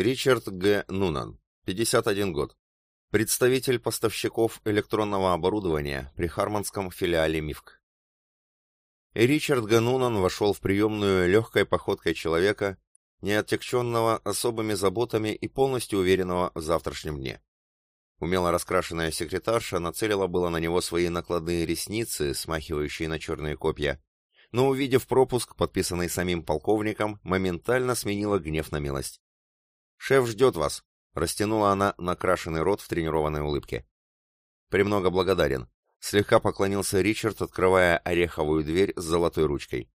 Ричард Г. Нунан, 51 год. Представитель поставщиков электронного оборудования при Харманском филиале МИФК. Ричард Г. Нунан вошел в приемную легкой походкой человека, не оттекченного особыми заботами и полностью уверенного в завтрашнем дне. Умело раскрашенная секретарша нацелила было на него свои накладные ресницы, смахивающие на черные копья, но, увидев пропуск, подписанный самим полковником, моментально сменила гнев на милость. «Шеф ждет вас», — растянула она накрашенный рот в тренированной улыбке. «Премного благодарен», — слегка поклонился Ричард, открывая ореховую дверь с золотой ручкой.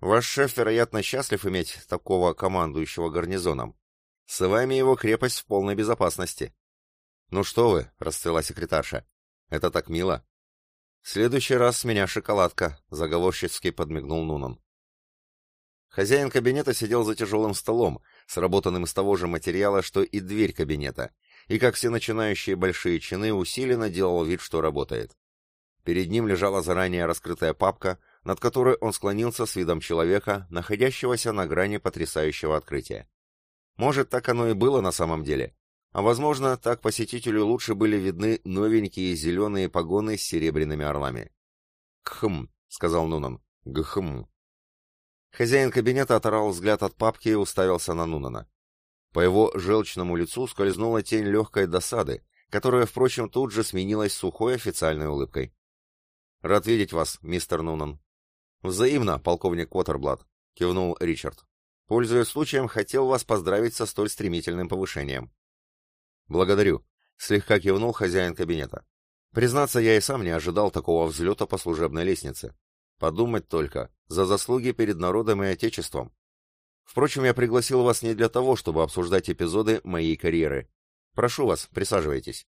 «Ваш шеф, вероятно, счастлив иметь такого командующего гарнизоном. С вами его крепость в полной безопасности». «Ну что вы», — расцвела секретарша, — «это так мило». «В следующий раз с меня шоколадка», — заговорщицки подмигнул Нунан. Хозяин кабинета сидел за тяжелым столом, сработанным из того же материала, что и дверь кабинета, и, как все начинающие большие чины, усиленно делал вид, что работает. Перед ним лежала заранее раскрытая папка, над которой он склонился с видом человека, находящегося на грани потрясающего открытия. Может, так оно и было на самом деле, а возможно, так посетителю лучше были видны новенькие зеленые погоны с серебряными орлами. «Кхм», — сказал Нунан. «Гхм». Хозяин кабинета оторвал взгляд от папки и уставился на Нунана. По его желчному лицу скользнула тень легкой досады, которая, впрочем, тут же сменилась сухой официальной улыбкой. «Рад видеть вас, мистер Нунан». «Взаимно, полковник Уотерблад», — кивнул Ричард. «Пользуясь случаем, хотел вас поздравить со столь стремительным повышением». «Благодарю», — слегка кивнул хозяин кабинета. «Признаться, я и сам не ожидал такого взлета по служебной лестнице. Подумать только, за заслуги перед народом и Отечеством. Впрочем, я пригласил вас не для того, чтобы обсуждать эпизоды моей карьеры. Прошу вас, присаживайтесь».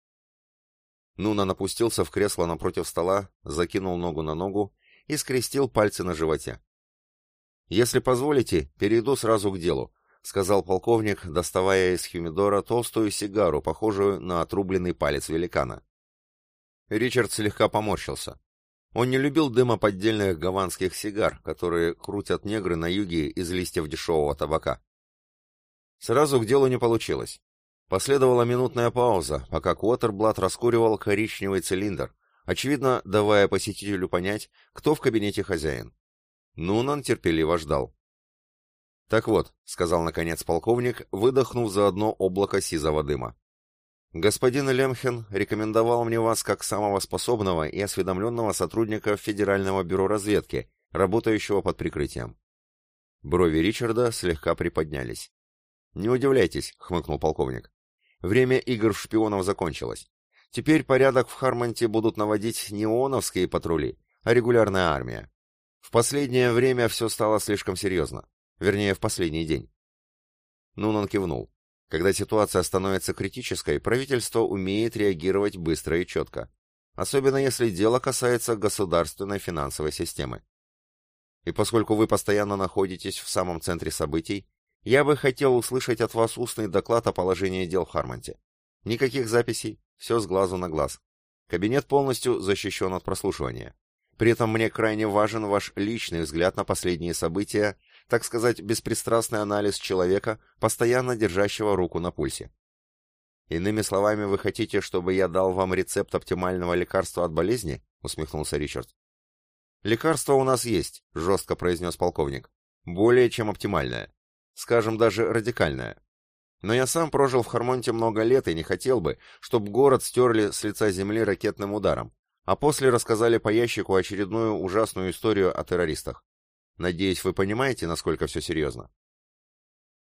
Нуна напустился в кресло напротив стола, закинул ногу на ногу и скрестил пальцы на животе. «Если позволите, перейду сразу к делу», — сказал полковник, доставая из хюмидора толстую сигару, похожую на отрубленный палец великана. Ричард слегка поморщился. Он не любил дыма поддельных гаванских сигар, которые крутят негры на юге из листьев дешевого табака. Сразу к делу не получилось. Последовала минутная пауза, пока Куотерблат раскуривал коричневый цилиндр, очевидно, давая посетителю понять, кто в кабинете хозяин. Нунан терпеливо ждал. «Так вот», — сказал наконец полковник, выдохнув заодно облако сизого дыма. «Господин Лемхен рекомендовал мне вас как самого способного и осведомленного сотрудника Федерального бюро разведки, работающего под прикрытием». Брови Ричарда слегка приподнялись. «Не удивляйтесь», — хмыкнул полковник. «Время игр шпионов закончилось. Теперь порядок в Хармонте будут наводить не ООНовские патрули, а регулярная армия. В последнее время все стало слишком серьезно. Вернее, в последний день. Нунан кивнул. Когда ситуация становится критической, правительство умеет реагировать быстро и четко. Особенно если дело касается государственной финансовой системы. И поскольку вы постоянно находитесь в самом центре событий, я бы хотел услышать от вас устный доклад о положении дел в Хармонте. Никаких записей, все с глазу на глаз. Кабинет полностью защищен от прослушивания. При этом мне крайне важен ваш личный взгляд на последние события так сказать, беспристрастный анализ человека, постоянно держащего руку на пульсе. Иными словами, вы хотите, чтобы я дал вам рецепт оптимального лекарства от болезни? усмехнулся Ричард. Лекарство у нас есть, жестко произнес полковник. Более чем оптимальное. Скажем, даже радикальное. Но я сам прожил в Хармонте много лет и не хотел бы, чтобы город стерли с лица земли ракетным ударом, а после рассказали по ящику очередную ужасную историю о террористах. Надеюсь, вы понимаете, насколько все серьезно.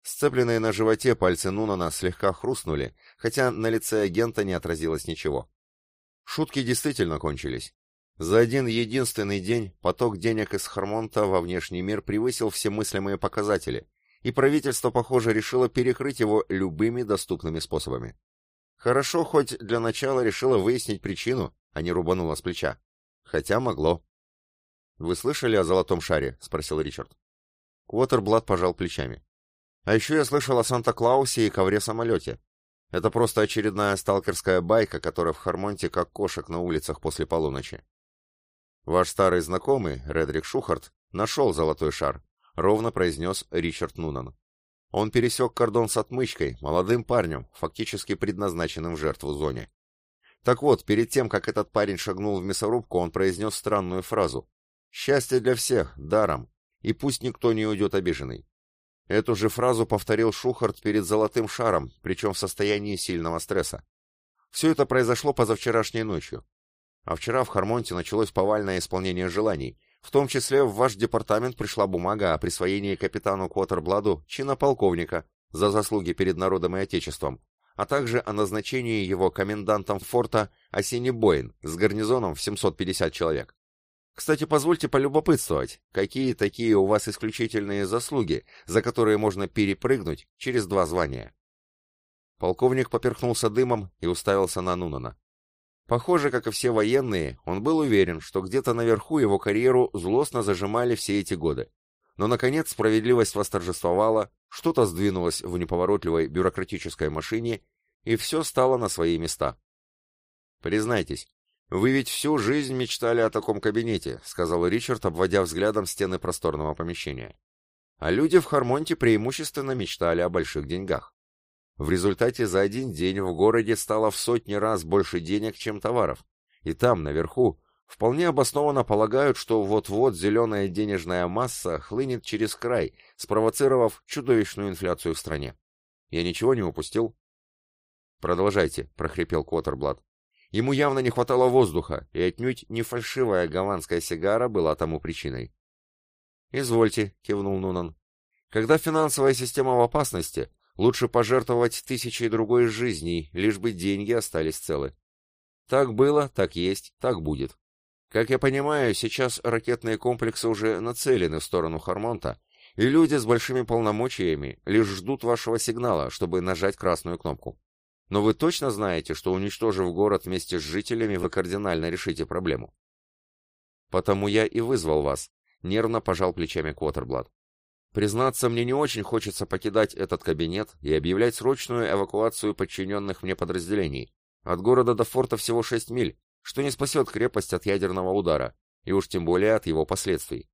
Сцепленные на животе пальцы Нунана слегка хрустнули, хотя на лице агента не отразилось ничего. Шутки действительно кончились. За один единственный день поток денег из Хармонта во внешний мир превысил все мыслимые показатели, и правительство, похоже, решило перекрыть его любыми доступными способами. Хорошо, хоть для начала решило выяснить причину, а не рубануло с плеча. Хотя могло. «Вы слышали о золотом шаре?» — спросил Ричард. Квотерблат пожал плечами. «А еще я слышал о Санта-Клаусе и ковре-самолете. Это просто очередная сталкерская байка, которая в Хармонте как кошек на улицах после полуночи. Ваш старый знакомый, Редрик Шухарт, нашел золотой шар», — ровно произнес Ричард Нунан. Он пересек кордон с отмычкой, молодым парнем, фактически предназначенным в жертву зоне. Так вот, перед тем, как этот парень шагнул в мясорубку, он произнес странную фразу. «Счастье для всех, даром, и пусть никто не уйдет обиженный». Эту же фразу повторил Шухарт перед золотым шаром, причем в состоянии сильного стресса. Все это произошло позавчерашней ночью. А вчера в Хармонте началось повальное исполнение желаний. В том числе в ваш департамент пришла бумага о присвоении капитану Квотербладу чина полковника за заслуги перед народом и отечеством, а также о назначении его комендантом форта Осенний Боин с гарнизоном в 750 человек. Кстати, позвольте полюбопытствовать, какие такие у вас исключительные заслуги, за которые можно перепрыгнуть через два звания? Полковник поперхнулся дымом и уставился на Нунана. Похоже, как и все военные, он был уверен, что где-то наверху его карьеру злостно зажимали все эти годы. Но, наконец, справедливость восторжествовала, что-то сдвинулось в неповоротливой бюрократической машине, и все стало на свои места. «Признайтесь, вы ведь всю жизнь мечтали о таком кабинете», — сказал Ричард, обводя взглядом стены просторного помещения. А люди в Хармонте преимущественно мечтали о больших деньгах. В результате за один день в городе стало в сотни раз больше денег, чем товаров. И там, наверху, вполне обоснованно полагают, что вот-вот зеленая денежная масса хлынет через край, спровоцировав чудовищную инфляцию в стране. Я ничего не упустил? «Продолжайте», — прохрипел Коттерблат. Ему явно не хватало воздуха, и отнюдь не фальшивая гаванская сигара была тому причиной. «Извольте», — кивнул Нунан. «Когда финансовая система в опасности, лучше пожертвовать тысячей другой жизней, лишь бы деньги остались целы. Так было, так есть, так будет. Как я понимаю, сейчас ракетные комплексы уже нацелены в сторону Хармонта, и люди с большими полномочиями лишь ждут вашего сигнала, чтобы нажать красную кнопку. Но вы точно знаете, что уничтожив город вместе с жителями, вы кардинально решите проблему. Потому я и вызвал вас, нервно пожал плечами Квотерблат. Признаться, мне не очень хочется покидать этот кабинет и объявлять срочную эвакуацию подчиненных мне подразделений. От города до форта всего шесть миль, что не спасет крепость от ядерного удара, и уж тем более от его последствий.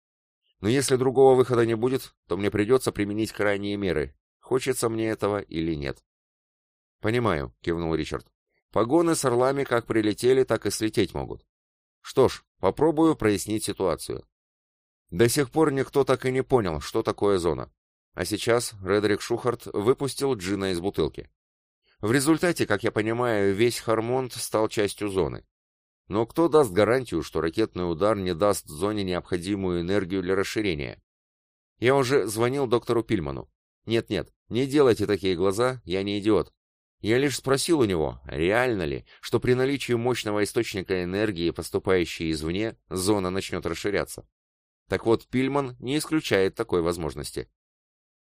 Но если другого выхода не будет, то мне придется применить крайние меры, хочется мне этого или нет. «Понимаю», — кивнул Ричард. «Погоны с орлами как прилетели, так и слететь могут. Что ж, попробую прояснить ситуацию. До сих пор никто так и не понял, что такое зона. А сейчас Редрик Шухарт выпустил джина из бутылки. В результате, как я понимаю, весь Хармонд стал частью зоны. Но кто даст гарантию, что ракетный удар не даст зоне необходимую энергию для расширения? Я уже звонил доктору Пильману. Нет-нет, не делайте такие глаза, я не идиот. Я лишь спросил у него, реально ли, что при наличии мощного источника энергии, поступающей извне, зона начнет расширяться. Так вот, Пильман не исключает такой возможности.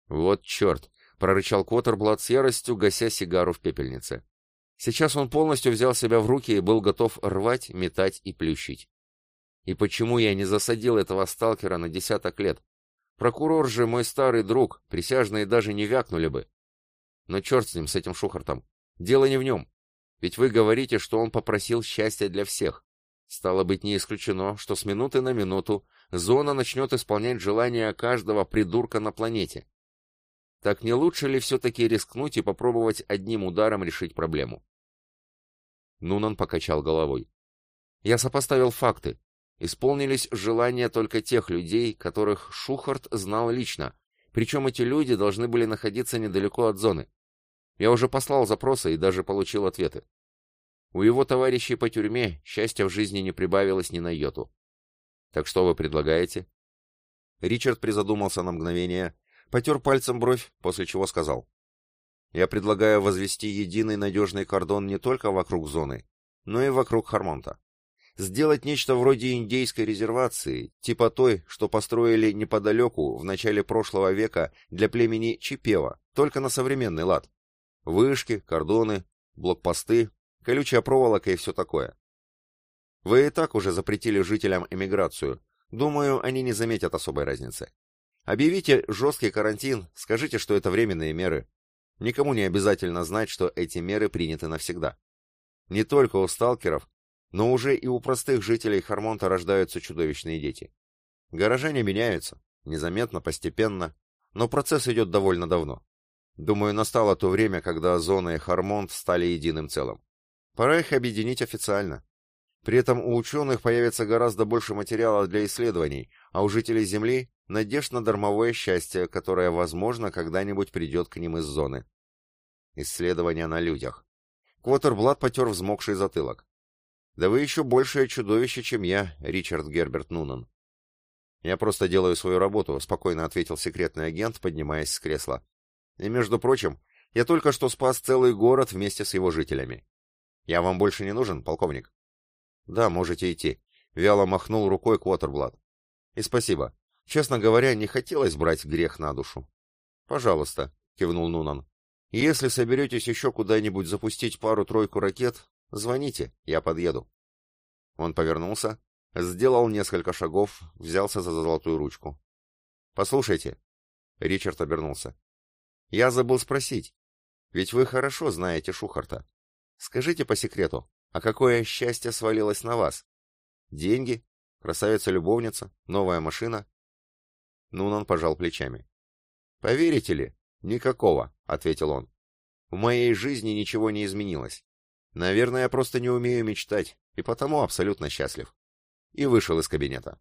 «Вот черт!» — прорычал Квотерблат с яростью, гася сигару в пепельнице. Сейчас он полностью взял себя в руки и был готов рвать, метать и плющить. И почему я не засадил этого сталкера на десяток лет? Прокурор же мой старый друг, присяжные даже не вякнули бы. Но черт с ним, с этим Шухартом. Дело не в нем. Ведь вы говорите, что он попросил счастья для всех. Стало быть, не исключено, что с минуты на минуту зона начнет исполнять желания каждого придурка на планете. Так не лучше ли все-таки рискнуть и попробовать одним ударом решить проблему? Нунан покачал головой. Я сопоставил факты. Исполнились желания только тех людей, которых Шухарт знал лично, причем эти люди должны были находиться недалеко от зоны. Я уже послал запросы и даже получил ответы. У его товарищей по тюрьме счастья в жизни не прибавилось ни на йоту. Так что вы предлагаете? Ричард призадумался на мгновение, потер пальцем бровь, после чего сказал. Я предлагаю возвести единый надежный кордон не только вокруг зоны, но и вокруг Хармонта. Сделать нечто вроде индейской резервации, типа той, что построили неподалеку в начале прошлого века для племени Чипева, только на современный лад. Вышки, кордоны, блокпосты, колючая проволока и все такое. Вы и так уже запретили жителям эмиграцию. Думаю, они не заметят особой разницы. Объявите жесткий карантин, скажите, что это временные меры. Никому не обязательно знать, что эти меры приняты навсегда. Не только у сталкеров, но уже и у простых жителей Хармонта рождаются чудовищные дети. Горожане меняются, незаметно, постепенно, но процесс идет довольно давно. Думаю, настало то время, когда Зона и Хармонт стали единым целым. Пора их объединить официально. При этом у ученых появится гораздо больше материала для исследований, а у жителей Земли — надежд на дармовое счастье, которое, возможно, когда-нибудь придет к ним из зоны. Исследования на людях. Квотерблат потер взмокший затылок. «Да вы еще большее чудовище, чем я, Ричард Герберт Нунан». «Я просто делаю свою работу», — спокойно ответил секретный агент, поднимаясь с кресла. «И, между прочим, я только что спас целый город вместе с его жителями. Я вам больше не нужен, полковник?» «Да, можете идти», — вяло махнул рукой Квотерблат. «И спасибо. Честно говоря, не хотелось брать грех на душу». «Пожалуйста», — кивнул Нунан. «Если соберетесь еще куда-нибудь запустить пару-тройку ракет, звоните, я подъеду». Он повернулся, сделал несколько шагов, взялся за золотую ручку. «Послушайте», — Ричард обернулся. «Я забыл спросить, ведь вы хорошо знаете Шухарта. Скажите по секрету, а какое счастье свалилось на вас? Деньги? Красавица-любовница? Новая машина? Нунан пожал плечами. Поверите ли? Никакого, ответил он. В моей жизни ничего не изменилось. Наверное, я просто не умею мечтать, и потому абсолютно счастлив. И вышел из кабинета.